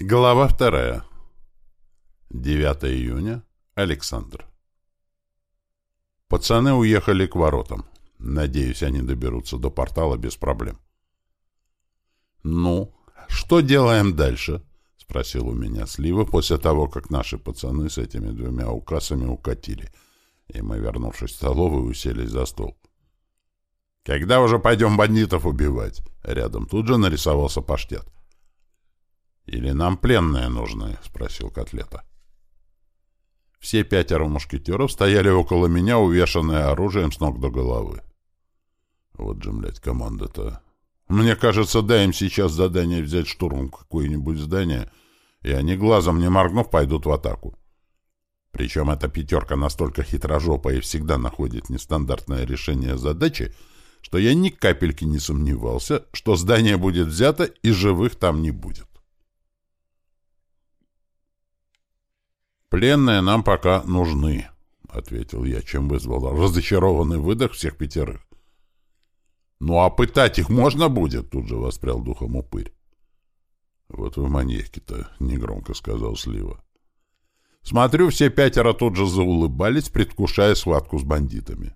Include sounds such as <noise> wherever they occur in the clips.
Глава вторая. 9 июня. Александр. Пацаны уехали к воротам. Надеюсь, они доберутся до портала без проблем. «Ну, что делаем дальше?» — спросил у меня Слива после того, как наши пацаны с этими двумя указами укатили, и мы, вернувшись в столовую, уселись за стол. «Когда уже пойдем бандитов убивать?» Рядом тут же нарисовался паштет. «Или нам пленные нужны?» — спросил Котлета. Все пятеро мушкетеров стояли около меня, увешанные оружием с ног до головы. Вот же, блядь, команда-то. Мне кажется, дай им сейчас задание взять штурмом какое-нибудь здание, и они глазом не моргнув пойдут в атаку. Причем эта пятерка настолько хитрожопая и всегда находит нестандартное решение задачи, что я ни капельки не сомневался, что здание будет взято и живых там не будет. «Пленные нам пока нужны», — ответил я, чем вызвал разочарованный выдох всех пятерых. «Ну а пытать их можно будет?» — тут же воспрял духом упырь. «Вот вы маньяки-то», — негромко сказал Слива. Смотрю, все пятеро тут же заулыбались, предвкушая схватку с бандитами.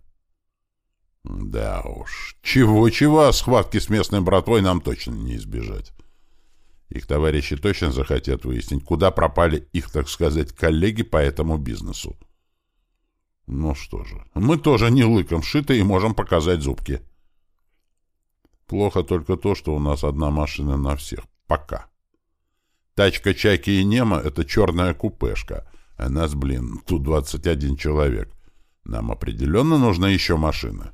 Да уж, чего-чего, а схватки с местной братвой нам точно не избежать. Их товарищи точно захотят выяснить, куда пропали их, так сказать, коллеги по этому бизнесу. Ну что же, мы тоже не лыком шиты и можем показать зубки. Плохо только то, что у нас одна машина на всех. Пока. Тачка Чайки и Нема — это черная купешка, а нас, блин, тут 21 человек. Нам определенно нужна еще машина.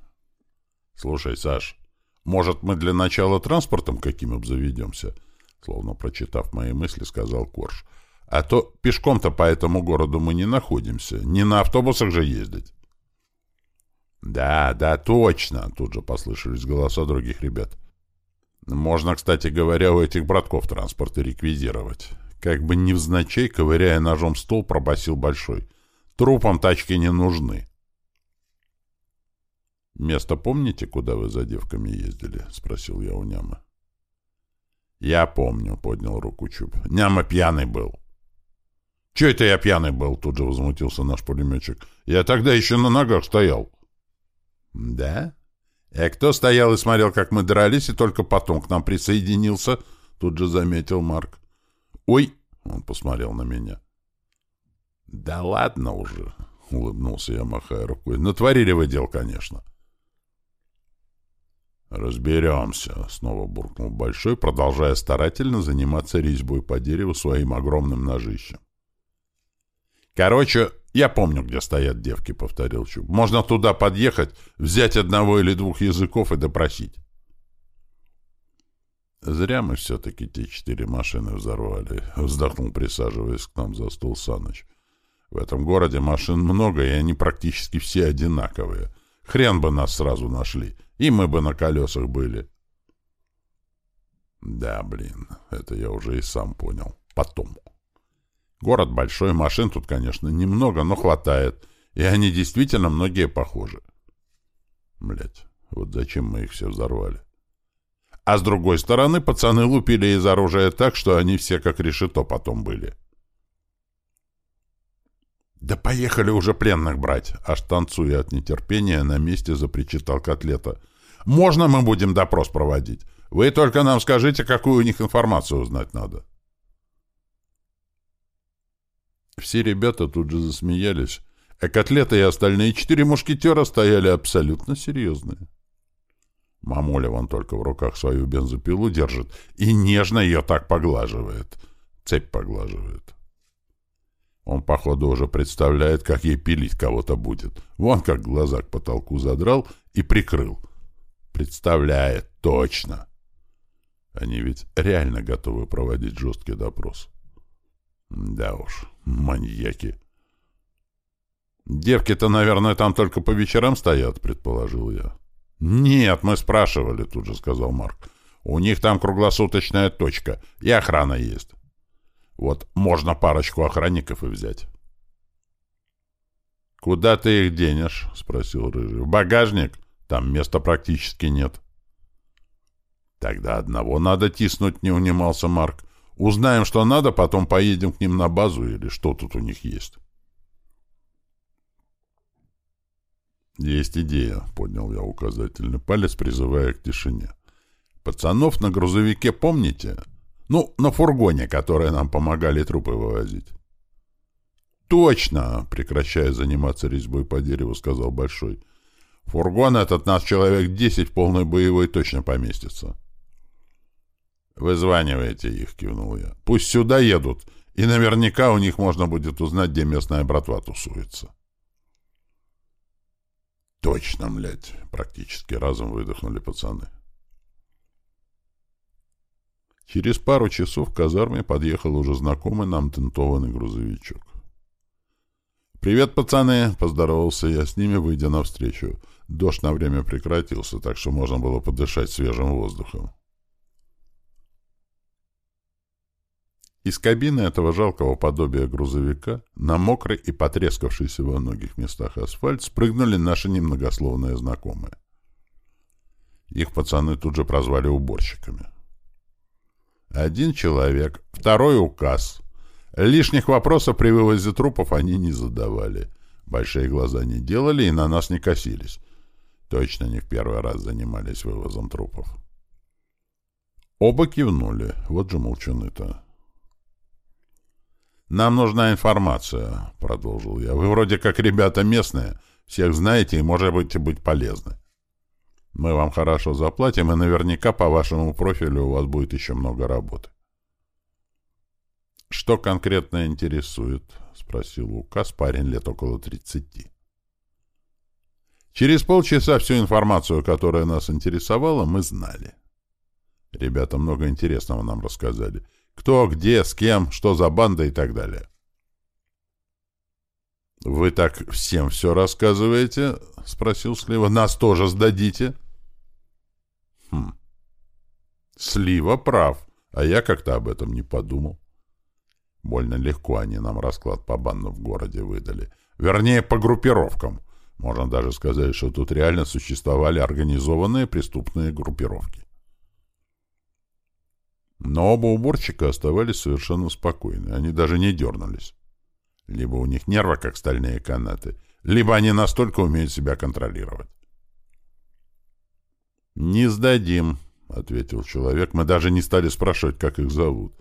Слушай, Саш, может, мы для начала транспортом каким обзаведемся? — Словно прочитав мои мысли, сказал Корж. А то пешком-то по этому городу мы не находимся. Не на автобусах же ездить. Да, да, точно, тут же послышались голоса других ребят. Можно, кстати говоря, у этих братков транспорты реквизировать. Как бы невзначай, ковыряя ножом стол, пробасил Большой. Трупам тачки не нужны. «Место помните, куда вы за девками ездили?» — спросил я у Нямы. «Я помню», — поднял руку Чуб. «Няма пьяный был». «Че это я пьяный был?» — тут же возмутился наш пулеметчик. «Я тогда еще на ногах стоял». «Да? А кто стоял и смотрел, как мы дрались, и только потом к нам присоединился?» — тут же заметил Марк. «Ой!» — он посмотрел на меня. «Да ладно уже!» — улыбнулся я, махая рукой. «Натворили вы дел, конечно». «Разберемся», — снова буркнул Большой, продолжая старательно заниматься резьбой по дереву своим огромным ножищем. «Короче, я помню, где стоят девки», — повторил Чуб. «Можно туда подъехать, взять одного или двух языков и допросить». «Зря мы все-таки те четыре машины взорвали», — вздохнул, присаживаясь к нам за стол Саныч. «В этом городе машин много, и они практически все одинаковые. Хрен бы нас сразу нашли» и мы бы на колесах были. Да, блин, это я уже и сам понял. Потом. Город большой, машин тут, конечно, немного, но хватает, и они действительно многие похожи. Блять, вот зачем мы их все взорвали? А с другой стороны, пацаны лупили из оружия так, что они все как решето потом были. «Да поехали уже пленных брать!» Аж танцуя от нетерпения, на месте запричитал котлета. Можно мы будем допрос проводить? Вы только нам скажите, какую у них информацию узнать надо. Все ребята тут же засмеялись, а котлета и остальные четыре мушкетера стояли абсолютно серьезные. Мамуля вон только в руках свою бензопилу держит и нежно ее так поглаживает. Цепь поглаживает. Он, походу, уже представляет, как ей пилить кого-то будет. Вон как глаза к потолку задрал и прикрыл. Представляет, точно. Они ведь реально готовы проводить жесткий допрос. Да уж, маньяки. Девки-то, наверное, там только по вечерам стоят, предположил я. Нет, мы спрашивали, тут же сказал Марк. У них там круглосуточная точка, и охрана есть. Вот можно парочку охранников и взять. «Куда ты их денешь?» — спросил Рыжий. «В багажник?» Там места практически нет. Тогда одного надо тиснуть, не унимался Марк. Узнаем, что надо, потом поедем к ним на базу или что тут у них есть. «Есть идея», — поднял я указательный палец, призывая к тишине. «Пацанов на грузовике помните? Ну, на фургоне, которые нам помогали трупы вывозить». «Точно!» — прекращая заниматься резьбой по дереву, сказал Большой. «Фургон этот нас человек десять полной боевой точно поместится». «Вызванивайте их», — кивнул я. «Пусть сюда едут, и наверняка у них можно будет узнать, где местная братва тусуется». «Точно, млядь!» — практически разом выдохнули пацаны. Через пару часов к казарме подъехал уже знакомый нам тентованный грузовичок. «Привет, пацаны!» — поздоровался я с ними, выйдя навстречу. Дождь на время прекратился, так что можно было подышать свежим воздухом. Из кабины этого жалкого подобия грузовика на мокрый и потрескавшийся во многих местах асфальт спрыгнули наши немногословные знакомые. Их пацаны тут же прозвали уборщиками. Один человек, второй указ. Лишних вопросов при вывозе трупов они не задавали. Большие глаза не делали и на нас не косились. Точно не в первый раз занимались вывозом трупов. Оба кивнули. Вот же молчуны-то. «Нам нужна информация», — продолжил я. «Вы вроде как ребята местные, всех знаете и можете быть полезны. Мы вам хорошо заплатим, и наверняка по вашему профилю у вас будет еще много работы». «Что конкретно интересует?» — спросил Лукас, парень лет около тридцати. Через полчаса всю информацию, которая нас интересовала, мы знали. Ребята много интересного нам рассказали — кто, где, с кем, что за банда и так далее. «Вы так всем все рассказываете?» — спросил Слива. «Нас тоже сдадите?» «Хм. Слива прав, а я как-то об этом не подумал. Больно легко они нам расклад по бандам в городе выдали. Вернее, по группировкам. Можно даже сказать, что тут реально существовали организованные преступные группировки. Но оба уборщика оставались совершенно спокойны, они даже не дернулись. Либо у них нервы, как стальные канаты, либо они настолько умеют себя контролировать. «Не сдадим», — ответил человек. «Мы даже не стали спрашивать, как их зовут.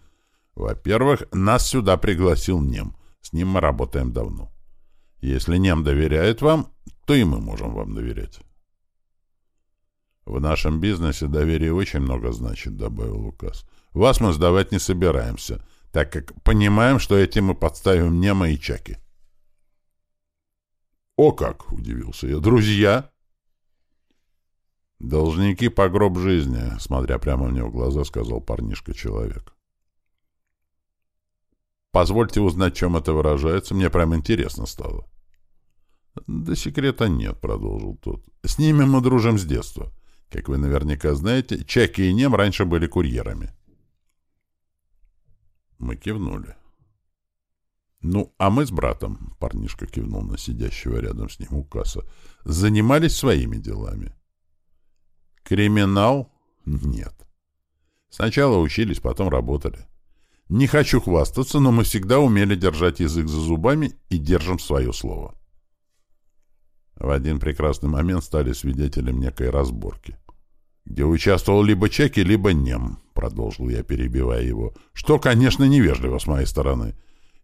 Во-первых, нас сюда пригласил Нем. С ним мы работаем давно. Если Нем доверяет вам, то и мы можем вам доверять». «В нашем бизнесе доверие очень много значит», — добавил Лукас. Вас мы сдавать не собираемся, так как понимаем, что этим мы подставим не мои чаки. «О как!» — удивился я. «Друзья?» «Должники по гроб жизни», — смотря прямо мне в глаза, сказал парнишка-человек. «Позвольте узнать, чем это выражается. Мне прям интересно стало». «Да секрета нет», — продолжил тот. «С ними мы дружим с детства. Как вы наверняка знаете, Чаки и Нем раньше были курьерами». Мы кивнули. «Ну, а мы с братом», — парнишка кивнул на сидящего рядом с ним у касса, — «занимались своими делами». «Криминал? Нет. Сначала учились, потом работали. Не хочу хвастаться, но мы всегда умели держать язык за зубами и держим свое слово». В один прекрасный момент стали свидетелем некой разборки где участвовал либо Чеки, либо Нем, продолжил я, перебивая его, что, конечно, невежливо с моей стороны.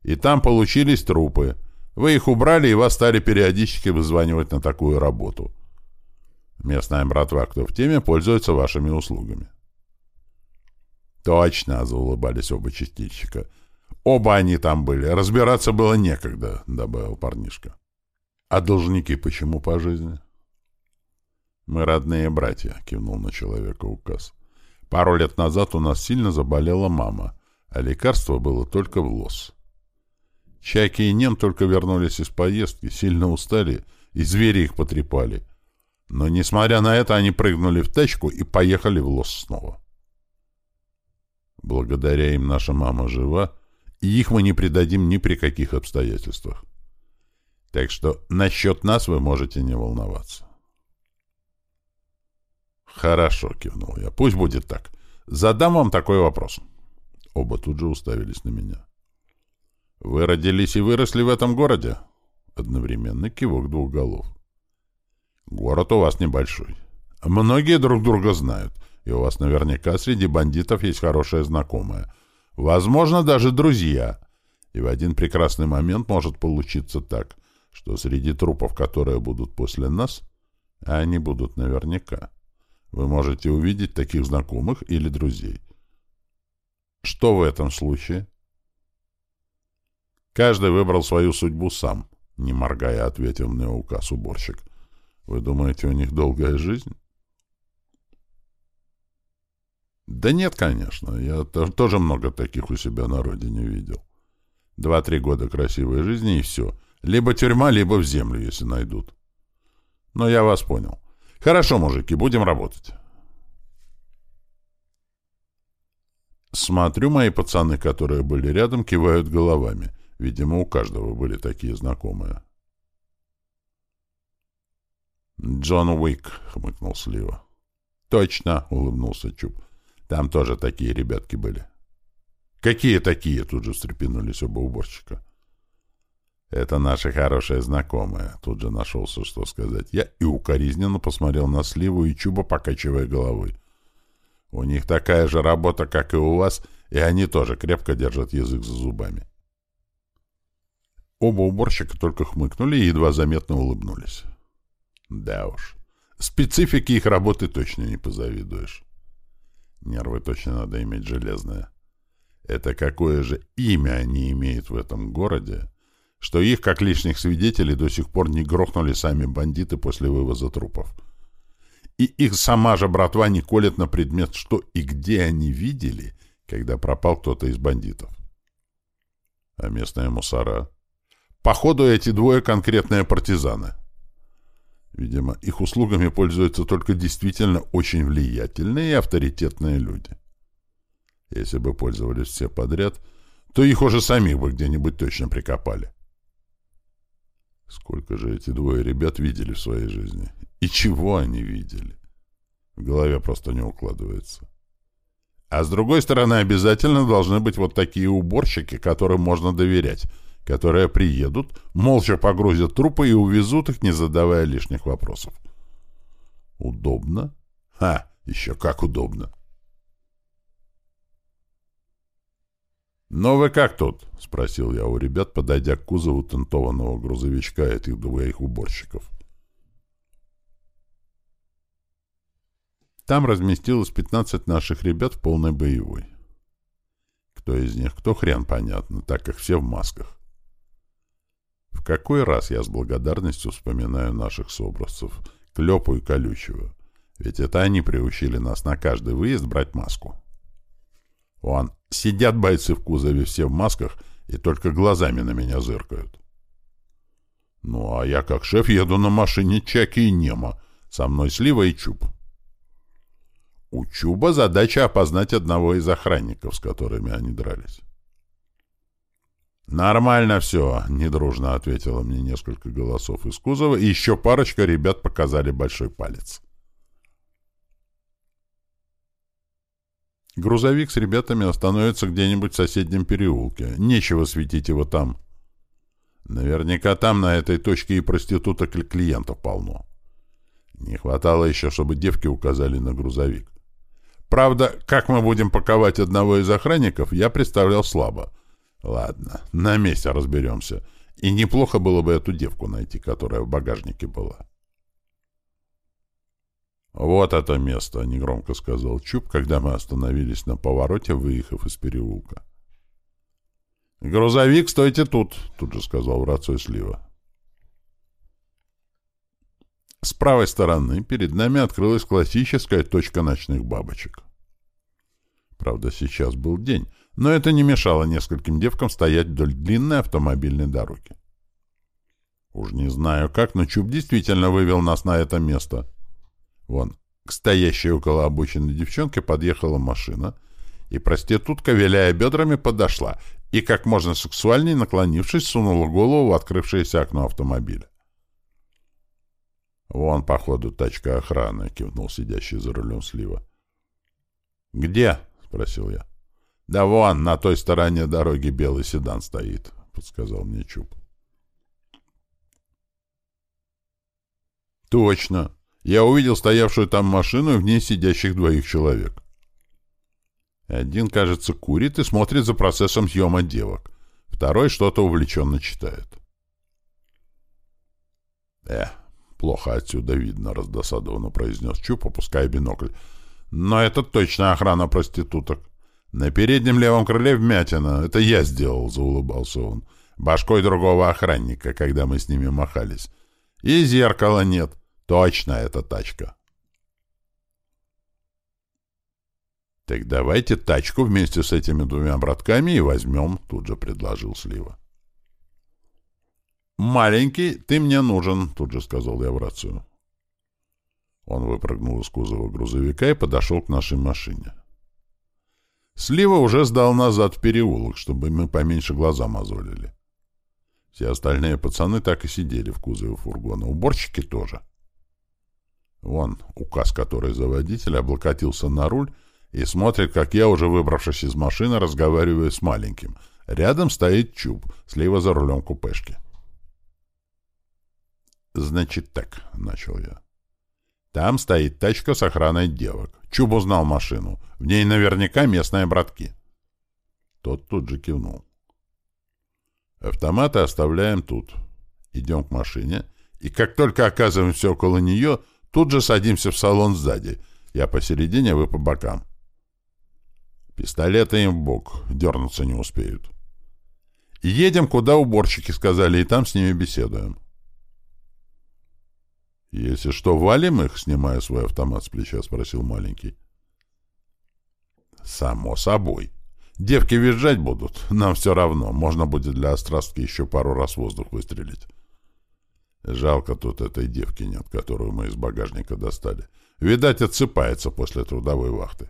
И там получились трупы. Вы их убрали, и вас стали периодически вызванивать на такую работу. Местная братва, кто в теме, пользуется вашими услугами. Точно, заулыбались оба частичка. Оба они там были. Разбираться было некогда, добавил парнишка. А должники почему по жизни? «Мы родные братья», — кивнул на человека указ. «Пару лет назад у нас сильно заболела мама, а лекарство было только в лос. Чайки и Нем только вернулись из поездки, сильно устали, и звери их потрепали. Но, несмотря на это, они прыгнули в тачку и поехали в лос снова. Благодаря им наша мама жива, и их мы не предадим ни при каких обстоятельствах. Так что насчет нас вы можете не волноваться. «Хорошо», — кивнул я. «Пусть будет так. Задам вам такой вопрос. Оба тут же уставились на меня. «Вы родились и выросли в этом городе?» Одновременно кивок двух голов. «Город у вас небольшой. Многие друг друга знают, и у вас наверняка среди бандитов есть хорошая знакомая. Возможно, даже друзья. И в один прекрасный момент может получиться так, что среди трупов, которые будут после нас, а они будут наверняка, вы можете увидеть таких знакомых или друзей. Что в этом случае? Каждый выбрал свою судьбу сам, не моргая, ответил мне указ уборщик. Вы думаете, у них долгая жизнь? Да нет, конечно. Я тоже много таких у себя на родине видел. Два-три года красивой жизни и все. Либо тюрьма, либо в землю, если найдут. Но я вас понял. Хорошо, мужики, будем работать. Смотрю, мои пацаны, которые были рядом, кивают головами. Видимо, у каждого были такие знакомые. «Джон Уик», — хмыкнул Слива. «Точно», — улыбнулся Чуб. «Там тоже такие ребятки были». «Какие такие?» — тут же встрепенулись оба уборщика. «Это наши хорошие знакомые», — тут же нашелся, что сказать. Я и укоризненно посмотрел на Сливу и Чуба, покачивая головой. «У них такая же работа, как и у вас, и они тоже крепко держат язык за зубами». Оба уборщика только хмыкнули и едва заметно улыбнулись. Да уж, специфики их работы точно не позавидуешь. Нервы точно надо иметь железные. Это какое же имя они имеют в этом городе, что их, как лишних свидетелей, до сих пор не грохнули сами бандиты после вывоза трупов. И их сама же братва не колет на предмет, что и где они видели, когда пропал кто-то из бандитов. А местные мусора? Походу, эти двое конкретные партизаны. Видимо, их услугами пользуются только действительно очень влиятельные и авторитетные люди. Если бы пользовались все подряд, то их уже самих бы где-нибудь точно прикопали. Сколько же эти двое ребят видели в своей жизни? И чего они видели? В голове просто не укладывается. А с другой стороны, обязательно должны быть вот такие уборщики, которым можно доверять, которые приедут, молча погрузят трупы и увезут их, не задавая лишних вопросов. Удобно? Ха, еще как удобно. «Ну вы как тут?» — спросил я у ребят, подойдя к кузову тентованного грузовичка этих двоих уборщиков. Там разместилось 15 наших ребят в полной боевой. Кто из них, кто хрен понятно, так как все в масках. В какой раз я с благодарностью вспоминаю наших собратцев, Клёпу и Колючего, ведь это они приучили нас на каждый выезд брать маску. Вон, сидят бойцы в кузове все в масках и только глазами на меня зыркают. Ну, а я как шеф еду на машине Чаки и Нема, со мной Слива и Чуб. У Чуба задача опознать одного из охранников, с которыми они дрались. «Нормально все», — недружно ответило мне несколько голосов из кузова, и еще парочка ребят показали большой палец. Грузовик с ребятами остановится где-нибудь в соседнем переулке. Нечего светить его там. Наверняка там, на этой точке, и проституток и клиентов полно. Не хватало еще, чтобы девки указали на грузовик. Правда, как мы будем паковать одного из охранников, я представлял слабо. Ладно, на месте разберемся. И неплохо было бы эту девку найти, которая в багажнике была. «Вот это место», — негромко сказал Чуб, когда мы остановились на повороте, выехав из переулка. «Грузовик, стойте тут», — тут же сказал в рацию Слива. С правой стороны перед нами открылась классическая точка ночных бабочек. Правда, сейчас был день, но это не мешало нескольким девкам стоять вдоль длинной автомобильной дороги. Уж не знаю как, но Чуб действительно вывел нас на это место. Вон, к стоящей около обочины девчонке подъехала машина, и проститутка, виляя бедрами, подошла и, как можно сексуальней наклонившись, сунула голову в открывшееся окно автомобиля. «Вон, походу, тачка охраны», — кивнул сидящий за рулем слива. «Где?» — спросил я. Да вон, на той стороне дороги белый седан стоит, — подсказал мне Чуб. Точно. Я увидел стоявшую там машину и в ней сидящих двоих человек. Один, кажется, курит и смотрит за процессом съема девок. Второй что-то увлеченно читает. «Э, плохо отсюда видно», — раздосадованно произнес Чуб, опуская бинокль. «Но это точно охрана проституток. На переднем левом крыле вмятина. Это я сделал», — заулыбался он. «Башкой другого охранника, когда мы с ними махались. И зеркала нет. Точно эта тачка». «Так давайте тачку вместе с этими двумя братками и возьмем», — тут же предложил Слива. «Маленький, ты мне нужен», — тут же сказал я в рацию. Он выпрыгнул из кузова грузовика и подошел к нашей машине. Слива уже сдал назад в переулок, чтобы мы поменьше глаза мозолили. Все остальные пацаны так и сидели в кузове фургона. Уборщики тоже. Вон указ, который за водителя облокотился на руль и смотрит, как я, уже выбравшись из машины, разговариваю с маленьким. Рядом стоит Чуб, слива за рулем купешки. «Значит так», — начал я. «Там стоит тачка с охраной девок. Чуб узнал машину. В ней наверняка местные братки». Тот тут же кивнул. «Автоматы оставляем тут. Идем к машине, и как только оказываемся около нее, тут же садимся в салон сзади. Я посередине, вы по бокам. Пистолеты им в бок, дернуться не успеют. Едем, куда уборщики сказали, и там с ними беседуем. «Если что, валим их?» — снимая свой автомат с плеча, спросил маленький. «Само собой. Девки визжать будут. <laughs> Нам все равно. Можно будет для острастки еще пару раз воздух выстрелить. Жалко тут этой девки нет, которую мы из багажника достали. Видать, отсыпается после трудовой вахты».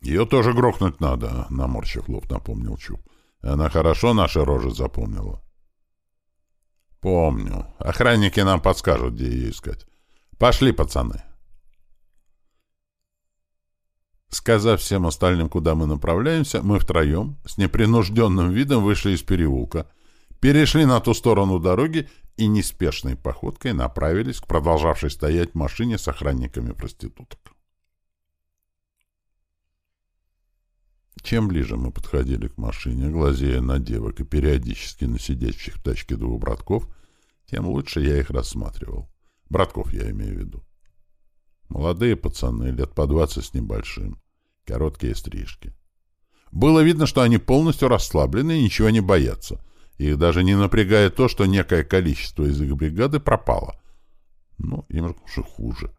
«Ее тоже грохнуть надо», — наморщив лоб, напомнил Чуб. «Она хорошо наши рожи запомнила». «Помню. Охранники нам подскажут, где ее искать. Пошли, пацаны». Сказав всем остальным, куда мы направляемся, мы втроем, с непринужденным видом вышли из переулка, перешли на ту сторону дороги и неспешной походкой направились к продолжавшей стоять машине с охранниками проституток. Чем ближе мы подходили к машине, глазея на девок и периодически на сидящих в тачке двух братков, тем лучше я их рассматривал. Братков я имею в виду. Молодые пацаны, лет по двадцать с небольшим. Короткие стрижки. Было видно, что они полностью расслаблены и ничего не боятся. Их даже не напрягает то, что некое количество из их бригады пропало. Ну, им же хуже.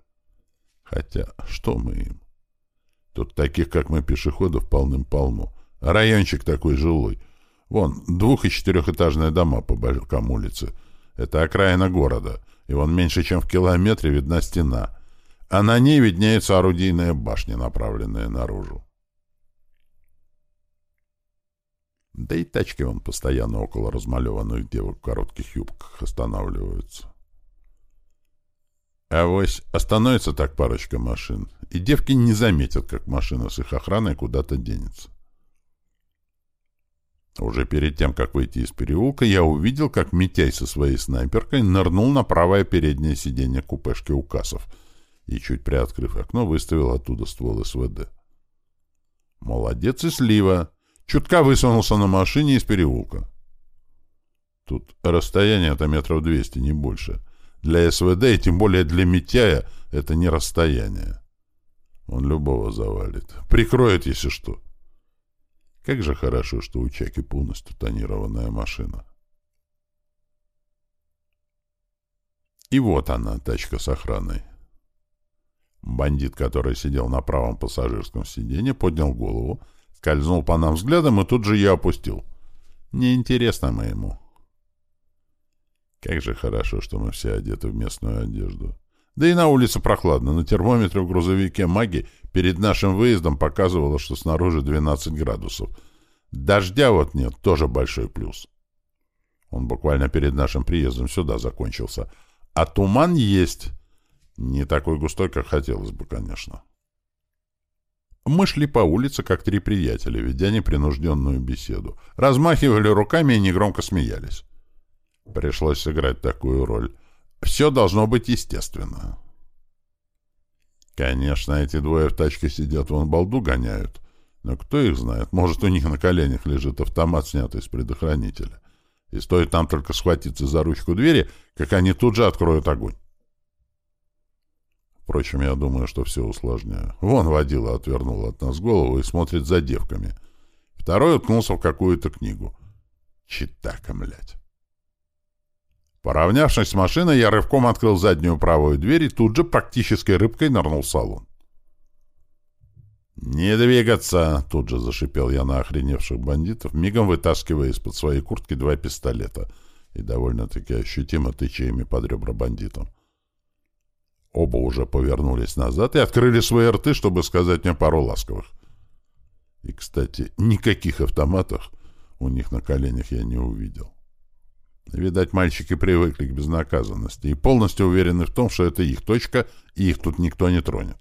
Хотя, что мы им? Тут таких, как мы, пешеходов полным-полно. Райончик такой жилой. Вон, двух- и четырехэтажные дома по бокам улицы. Это окраина города. И вон меньше, чем в километре, видна стена. А на ней виднеются орудийные башни, направленные наружу. Да и тачки вон постоянно около размалеванных девок в коротких юбках останавливаются. А вось остановится так парочка машин, и девки не заметят, как машина с их охраной куда-то денется. Уже перед тем, как выйти из переулка, я увидел, как Митяй со своей снайперкой нырнул на правое переднее сиденье купешки у кассов и, чуть приоткрыв окно, выставил оттуда ствол СВД. Молодец и слива! Чутка высунулся на машине из переулка. Тут расстояние-то метров двести, не больше — для СВД, и тем более для Митяя, это не расстояние. Он любого завалит. Прикроет, если что. Как же хорошо, что у Чаки полностью тонированная машина. И вот она, тачка с охраной. Бандит, который сидел на правом пассажирском сиденье, поднял голову, скользнул по нам взглядом и тут же ее опустил. Неинтересно мы ему. Как же хорошо, что мы все одеты в местную одежду. Да и на улице прохладно. На термометре в грузовике «Маги» перед нашим выездом показывало, что снаружи 12 градусов. Дождя вот нет, тоже большой плюс. Он буквально перед нашим приездом сюда закончился. А туман есть. Не такой густой, как хотелось бы, конечно. Мы шли по улице, как три приятеля, ведя непринужденную беседу. Размахивали руками и негромко смеялись. Пришлось сыграть такую роль. Все должно быть естественно. Конечно, эти двое в тачке сидят, вон балду гоняют. Но кто их знает? Может, у них на коленях лежит автомат, снятый с предохранителя. И стоит там только схватиться за ручку двери, как они тут же откроют огонь. Впрочем, я думаю, что все усложняю. Вон водила отвернул от нас голову и смотрит за девками. Второй уткнулся в какую-то книгу. Читака, млядь. Поравнявшись с машиной, я рывком открыл заднюю правую дверь и тут же практически рыбкой нырнул в салон. «Не двигаться!» — тут же зашипел я на охреневших бандитов, мигом вытаскивая из-под своей куртки два пистолета и довольно-таки ощутимо тыча ими под ребра бандитам. Оба уже повернулись назад и открыли свои рты, чтобы сказать мне пару ласковых. И, кстати, никаких автоматов у них на коленях я не увидел. Видать, мальчики привыкли к безнаказанности и полностью уверены в том, что это их точка, и их тут никто не тронет.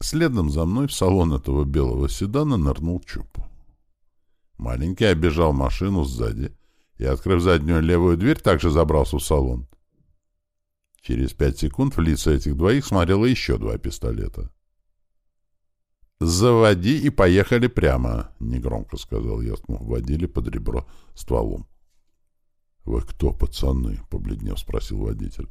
Следом за мной в салон этого белого седана нырнул Чуб. Маленький обежал машину сзади и, открыв заднюю левую дверь, также забрался в салон. Через пять секунд в лица этих двоих смотрело еще два пистолета. «Заводи и поехали прямо», — негромко сказал я, ткнув водили под ребро стволом. «Вы кто, пацаны?» — побледнев спросил водитель.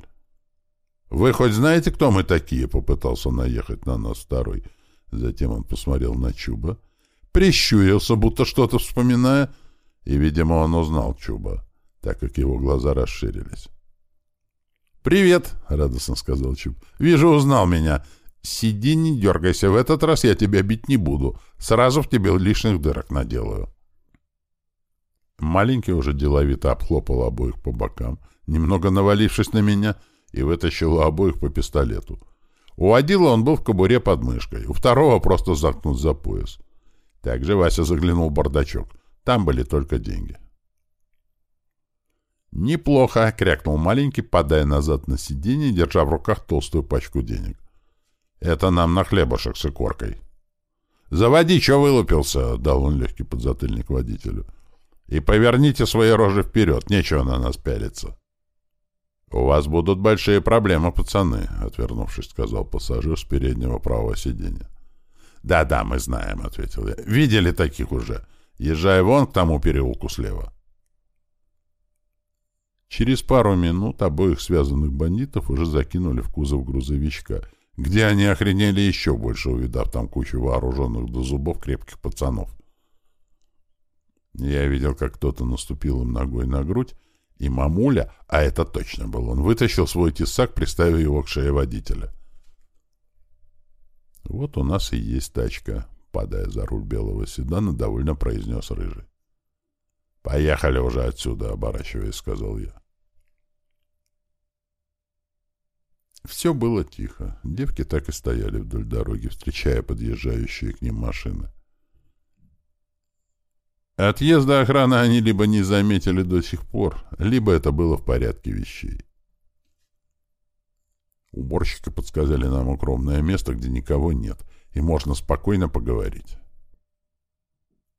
«Вы хоть знаете, кто мы такие?» — попытался наехать на нас второй. Затем он посмотрел на Чуба, прищурился, будто что-то вспоминая, и, видимо, он узнал Чуба, так как его глаза расширились. «Привет!» — радостно сказал Чуб. «Вижу, узнал меня. Сиди, не дергайся. В этот раз я тебя бить не буду. Сразу в тебе лишних дырок наделаю». Маленький уже деловито обхлопал обоих по бокам, немного навалившись на меня — и вытащил обоих по пистолету. У Адила он был в кобуре под мышкой, у второго просто заткнут за пояс. Также Вася заглянул в бардачок. Там были только деньги. «Неплохо!» — крякнул маленький, падая назад на сиденье, держа в руках толстую пачку денег. «Это нам на хлебушек с икоркой». «Заводи, что вылупился?» — дал он легкий подзатыльник водителю. «И поверните свои рожи вперед, нечего на нас пялиться». «У вас будут большие проблемы, пацаны», — отвернувшись, сказал пассажир с переднего правого сиденья. «Да-да, мы знаем», — ответил я. «Видели таких уже. Езжай вон к тому переулку слева». Через пару минут обоих связанных бандитов уже закинули в кузов грузовичка, где они охренели еще больше, увидав там кучу вооруженных до зубов крепких пацанов. Я видел, как кто-то наступил им ногой на грудь, и мамуля, а это точно был он, вытащил свой тесак, приставив его к шее водителя. «Вот у нас и есть тачка», — падая за руль белого седана, довольно произнес Рыжий. «Поехали уже отсюда», — оборачиваясь, сказал я. Все было тихо. Девки так и стояли вдоль дороги, встречая подъезжающие к ним машины. Отъезда охраны они либо не заметили до сих пор, либо это было в порядке вещей. Уборщики подсказали нам укромное место, где никого нет, и можно спокойно поговорить.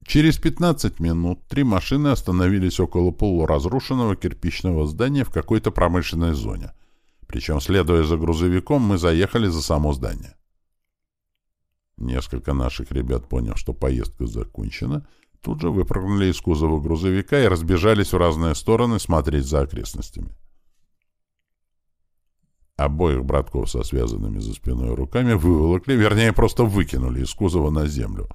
Через 15 минут три машины остановились около полуразрушенного кирпичного здания в какой-то промышленной зоне. Причем, следуя за грузовиком, мы заехали за само здание. Несколько наших ребят, поняв, что поездка закончена, тут же выпрыгнули из кузова грузовика и разбежались в разные стороны смотреть за окрестностями. Обоих братков со связанными за спиной руками выволокли, вернее, просто выкинули из кузова на землю,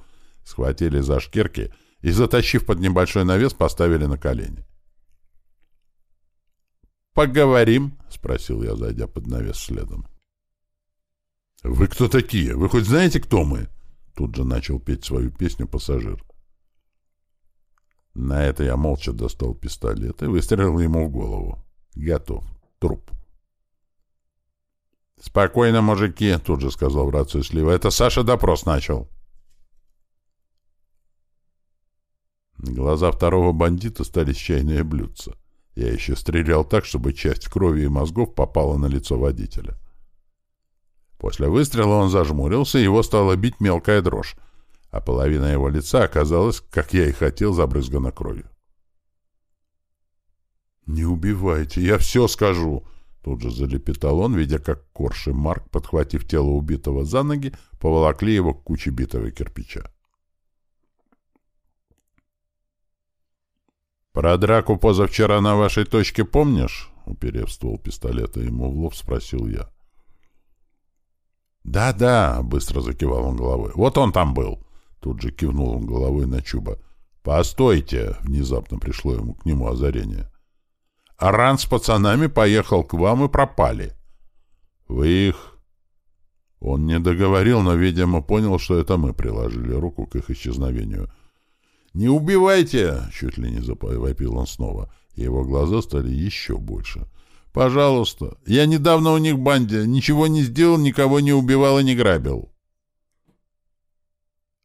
схватили за шкирки и, затащив под небольшой навес, поставили на колени. «Поговорим?» — спросил я, зайдя под навес следом. «Вы кто такие? Вы хоть знаете, кто мы?» Тут же начал петь свою песню пассажир. На это я молча достал пистолет и выстрелил ему в голову. Готов. Труп. «Спокойно, мужики», — тут же сказал в рацию Слива. «Это Саша допрос начал». Глаза второго бандита стали чайные блюдца. Я еще стрелял так, чтобы часть крови и мозгов попала на лицо водителя. После выстрела он зажмурился, его стала бить мелкая дрожь, а половина его лица оказалась, как я и хотел, забрызгана кровью. «Не убивайте, я все скажу!» Тут же залепетал он, видя, как Корж и Марк, подхватив тело убитого за ноги, поволокли его к куче битого кирпича. «Про драку позавчера на вашей точке помнишь?» Уперев ствол пистолета ему в лоб, спросил я. «Да-да», — быстро закивал он головой. «Вот он там был!» Тут же кивнул он головой на Чуба. «Постойте!» — внезапно пришло ему к нему озарение. «Аран с пацанами поехал к вам и пропали. Вы их...» Он не договорил, но, видимо, понял, что это мы приложили руку к их исчезновению. «Не убивайте!» — чуть ли не завопил он снова. Его глаза стали еще больше. Пожалуйста. Я недавно у них банде. Ничего не сделал, никого не убивал и не грабил.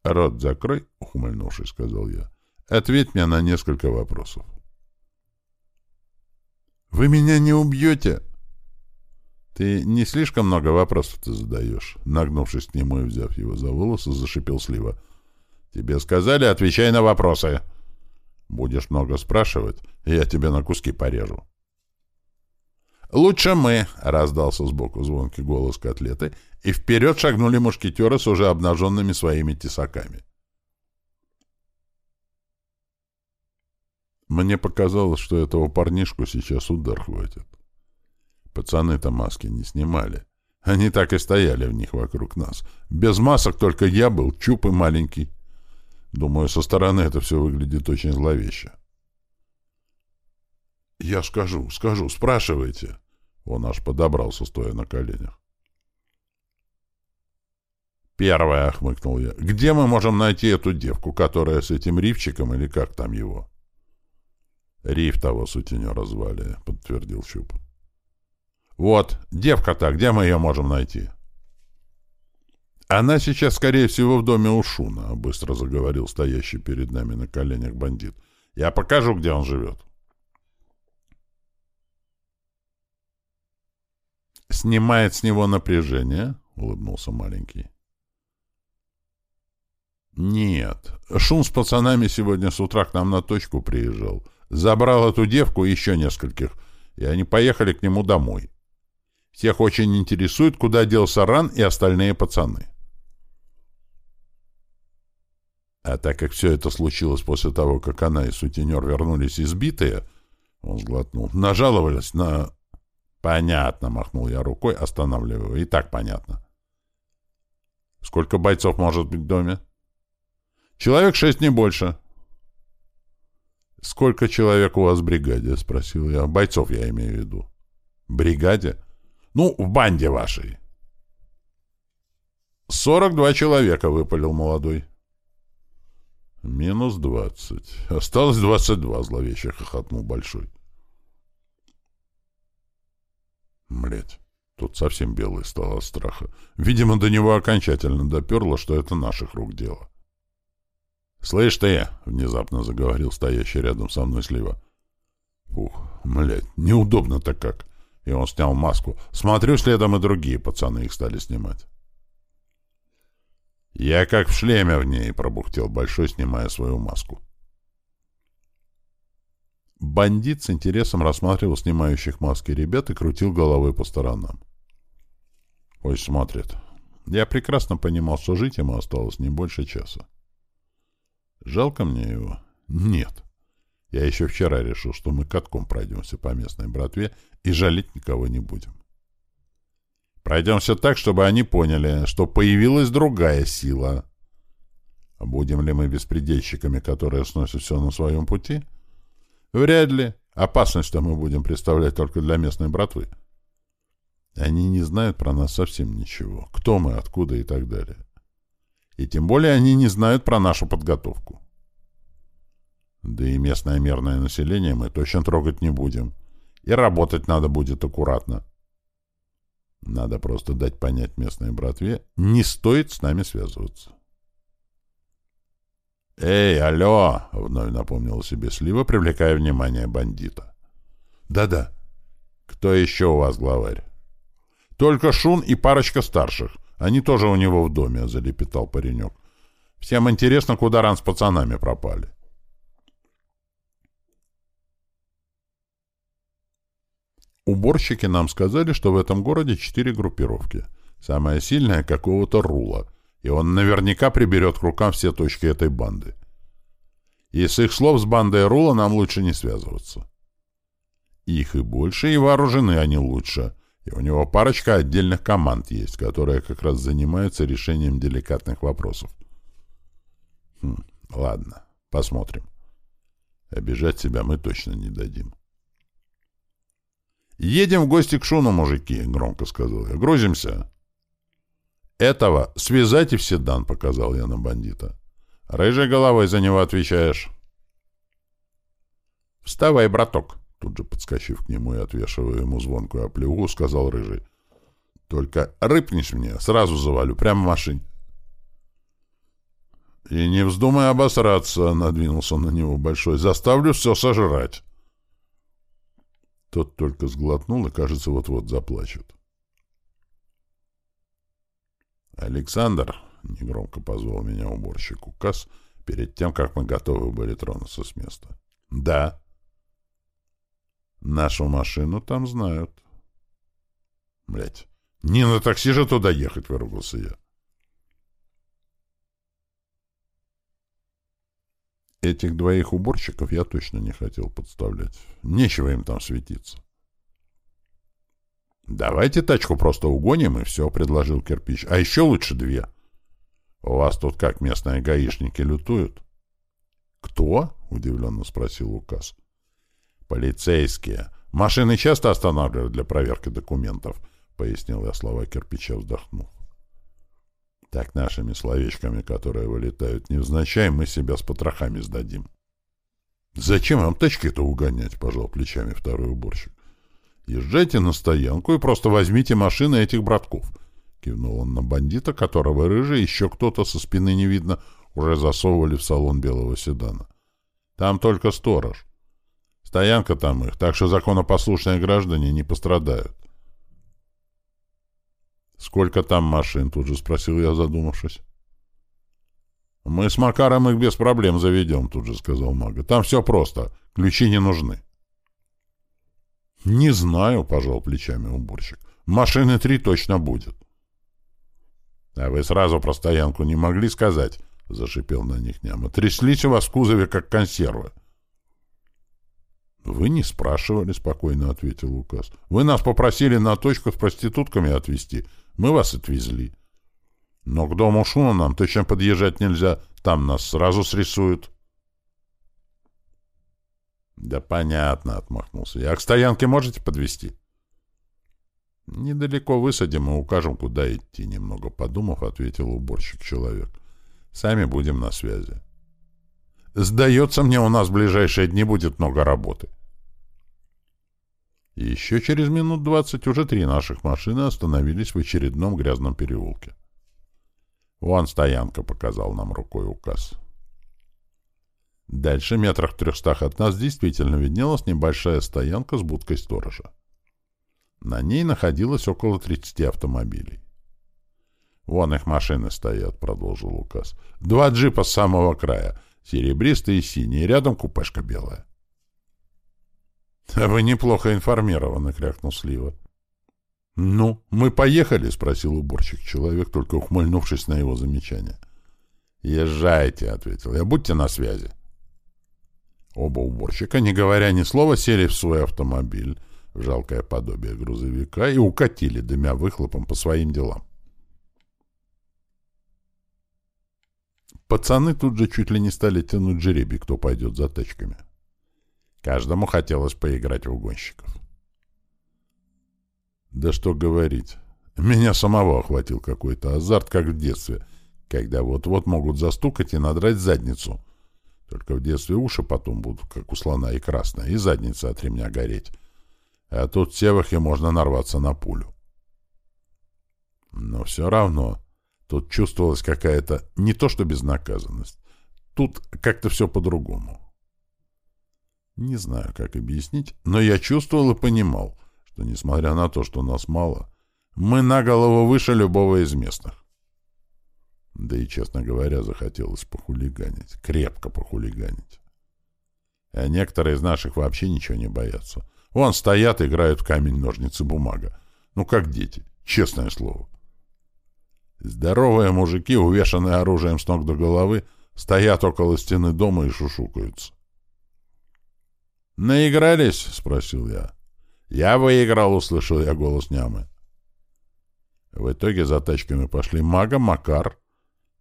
Рот закрой, ухмыльнувшись, сказал я. Ответь мне на несколько вопросов. Вы меня не убьете? Ты не слишком много вопросов ты задаешь. Нагнувшись к нему и взяв его за волосы, зашипел Слива. Тебе сказали, отвечай на вопросы. Будешь много спрашивать, я тебя на куски порежу. «Лучше мы!» — раздался сбоку звонкий голос котлеты, и вперед шагнули мушкетеры с уже обнаженными своими тесаками. Мне показалось, что этого парнишку сейчас удар хватит. Пацаны-то маски не снимали. Они так и стояли в них вокруг нас. Без масок только я был, чуп и маленький. Думаю, со стороны это все выглядит очень зловеще. «Я скажу, скажу, спрашивайте». Он аж подобрался, стоя на коленях. «Первое», — хмыкнул я. «Где мы можем найти эту девку, которая с этим рифчиком или как там его?» «Риф того сутенера звали», — подтвердил Чуб. «Вот, девка-то, где мы ее можем найти?» «Она сейчас, скорее всего, в доме у Шуна», — быстро заговорил стоящий перед нами на коленях бандит. «Я покажу, где он живет». снимает с него напряжение?» — улыбнулся маленький. «Нет. Шум с пацанами сегодня с утра к нам на точку приезжал. Забрал эту девку и еще нескольких, и они поехали к нему домой. Всех очень интересует, куда делся Ран и остальные пацаны». А так как все это случилось после того, как она и сутенер вернулись избитые, он сглотнул, нажаловались на Понятно, махнул я рукой, останавливая. И так понятно. Сколько бойцов может быть в доме? Человек шесть, не больше. Сколько человек у вас в бригаде? Спросил я. Бойцов я имею в виду. Бригаде? Ну, в банде вашей. «Сорок два человека», — выпалил молодой. «Минус двадцать. Осталось двадцать два», — зловеще хохотнул Большой. Млять, тут совсем белый стал от страха. Видимо, до него окончательно доперло, что это наших рук дело. «Слышь ты!» — внезапно заговорил стоящий рядом со мной слива. «Ух, млять, неудобно-то как!» И он снял маску. Смотрю, следом и другие пацаны их стали снимать. «Я как в шлеме в ней!» — пробухтел Большой, снимая свою маску. Бандит с интересом рассматривал снимающих маски ребят и крутил головой по сторонам. Пусть смотрит. Я прекрасно понимал, что жить ему осталось не больше часа. Жалко мне его? Нет. Я еще вчера решил, что мы катком пройдемся по местной братве и жалеть никого не будем. Пройдемся так, чтобы они поняли, что появилась другая сила. Будем ли мы беспредельщиками, которые сносят все на своем пути — Вряд ли. Опасность-то мы будем представлять только для местной братвы. Они не знают про нас совсем ничего. Кто мы, откуда и так далее. И тем более они не знают про нашу подготовку. Да и местное мирное население мы точно трогать не будем. И работать надо будет аккуратно. Надо просто дать понять местной братве, не стоит с нами связываться. «Эй, алло!» — вновь напомнил себе Слива, привлекая внимание бандита. Да-да. Кто еще у вас главарь? Только Шун и парочка старших. Они тоже у него в доме, — залепетал паренек. Всем интересно, куда ран с пацанами пропали. Уборщики нам сказали, что в этом городе четыре группировки. Самая сильная — какого-то Рула, и он наверняка приберет к рукам все точки этой банды. И с их слов с бандой Рула нам лучше не связываться. Их и больше, и вооружены они лучше. И у него парочка отдельных команд есть, которые как раз занимаются решением деликатных вопросов. Хм, ладно, посмотрим. Обижать себя мы точно не дадим. «Едем в гости к Шуну, мужики», — громко сказал я. «Грузимся». «Этого связать и в седан», — показал я на бандита. «Рыжей головой за него отвечаешь». «Вставай, браток», — тут же подскочив к нему и отвешивая ему звонкую оплеуху, сказал Рыжий. «Только рыпнешь мне, сразу завалю, прямо в машине». «И не вздумай обосраться», — надвинулся на него Большой. «Заставлю все сожрать». Тот только сглотнул и, кажется, вот-вот заплачет. «Александр», — негромко позвал меня уборщик указ, перед тем, как мы готовы были тронуться с места. «Да». «Нашу машину там знают». Блять, не на такси же туда ехать», — выругался я. Этих двоих уборщиков я точно не хотел подставлять. Нечего им там светиться. «Давайте тачку просто угоним, и все», — предложил кирпич. «А еще лучше две. У вас тут как, местные гаишники лютуют?» «Кто?» — удивленно спросил Указ. «Полицейские. Машины часто останавливают для проверки документов», — пояснил я слова кирпича, вздохнув. Так нашими словечками, которые вылетают невзначай, мы себя с потрохами сдадим. — Зачем вам тачки-то угонять? — пожал плечами второй уборщик. — Езжайте на стоянку и просто возьмите машины этих братков. Кивнул он на бандита, которого рыжий еще кто-то со спины не видно уже засовывали в салон белого седана. Там только сторож. Стоянка там их, так что законопослушные граждане не пострадают. «Сколько там машин?» — тут же спросил я, задумавшись. «Мы с Макаром их без проблем заведем», — тут же сказал Мага. «Там все просто. Ключи не нужны». «Не знаю», — пожал плечами уборщик. «Машины три точно будет». «А вы сразу про стоянку не могли сказать?» — зашипел на них няма. «Тряслись у вас в кузове, как консервы». «Вы не спрашивали», — спокойно ответил Лукас. «Вы нас попросили на точку с проститутками отвезти. Мы вас отвезли. Но к дому Шуна нам точно подъезжать нельзя. Там нас сразу срисуют. Да понятно, отмахнулся я. А к стоянке можете подвести? Недалеко высадим и укажем, куда идти. Немного подумав, ответил уборщик человек. Сами будем на связи. Сдается мне, у нас в ближайшие дни будет много работы. Еще через минут двадцать уже три наших машины остановились в очередном грязном переулке. «Вон стоянка», — показал нам рукой указ. Дальше, метрах в трехстах от нас, действительно виднелась небольшая стоянка с будкой сторожа. На ней находилось около тридцати автомобилей. «Вон их машины стоят», — продолжил указ. «Два джипа с самого края, серебристый и синий, рядом купешка белая. — А вы неплохо информированы, — крякнул Слива. — Ну, мы поехали, — спросил уборщик человек, только ухмыльнувшись на его замечание. — Езжайте, — ответил я, — будьте на связи. Оба уборщика, не говоря ни слова, сели в свой автомобиль, в жалкое подобие грузовика, и укатили, дымя выхлопом по своим делам. Пацаны тут же чуть ли не стали тянуть жеребий, кто пойдет за тачками. — Каждому хотелось поиграть в угонщиков. Да что говорить. Меня самого охватил какой-то азарт, как в детстве, когда вот-вот могут застукать и надрать задницу. Только в детстве уши потом будут, как у слона, и красная, и задница от ремня гореть. А тут в севахе можно нарваться на пулю. Но все равно тут чувствовалась какая-то не то что безнаказанность. Тут как-то все по-другому. Не знаю, как объяснить, но я чувствовал и понимал, что, несмотря на то, что нас мало, мы на голову выше любого из местных. Да и, честно говоря, захотелось похулиганить, крепко похулиганить. А некоторые из наших вообще ничего не боятся. Вон стоят, играют в камень, ножницы, бумага. Ну, как дети, честное слово. Здоровые мужики, увешанные оружием с ног до головы, стоят около стены дома и шушукаются. «Наигрались?» — спросил я. «Я выиграл», — услышал я голос нямы. В итоге за тачками пошли мага, Макар,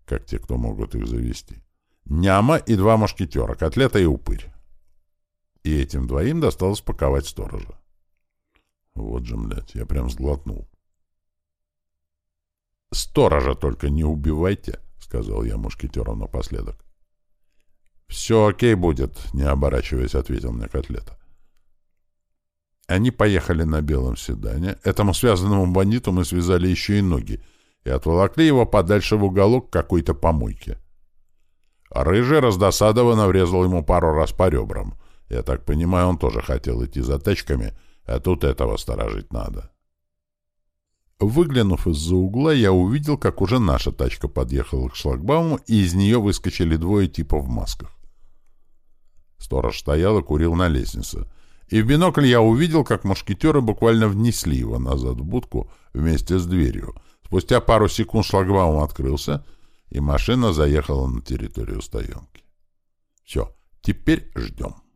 как те, кто могут их завести, Няма и два мушкетера, котлета и упырь. И этим двоим досталось паковать сторожа. Вот же, блядь, я прям сглотнул. «Сторожа только не убивайте», — сказал я мушкетерам напоследок. «Все окей будет», — не оборачиваясь, ответил мне котлета. Они поехали на белом седане. Этому связанному бандиту мы связали еще и ноги и отволокли его подальше в уголок какой-то помойки. Рыжий раздосадованно врезал ему пару раз по ребрам. Я так понимаю, он тоже хотел идти за тачками, а тут этого сторожить надо. Выглянув из-за угла, я увидел, как уже наша тачка подъехала к шлагбауму, и из нее выскочили двое типов в масках. Сторож стоял и курил на лестнице. И в бинокль я увидел, как мушкетеры буквально внесли его назад в будку вместе с дверью. Спустя пару секунд шлагбаум открылся, и машина заехала на территорию стоянки. Все, теперь ждем.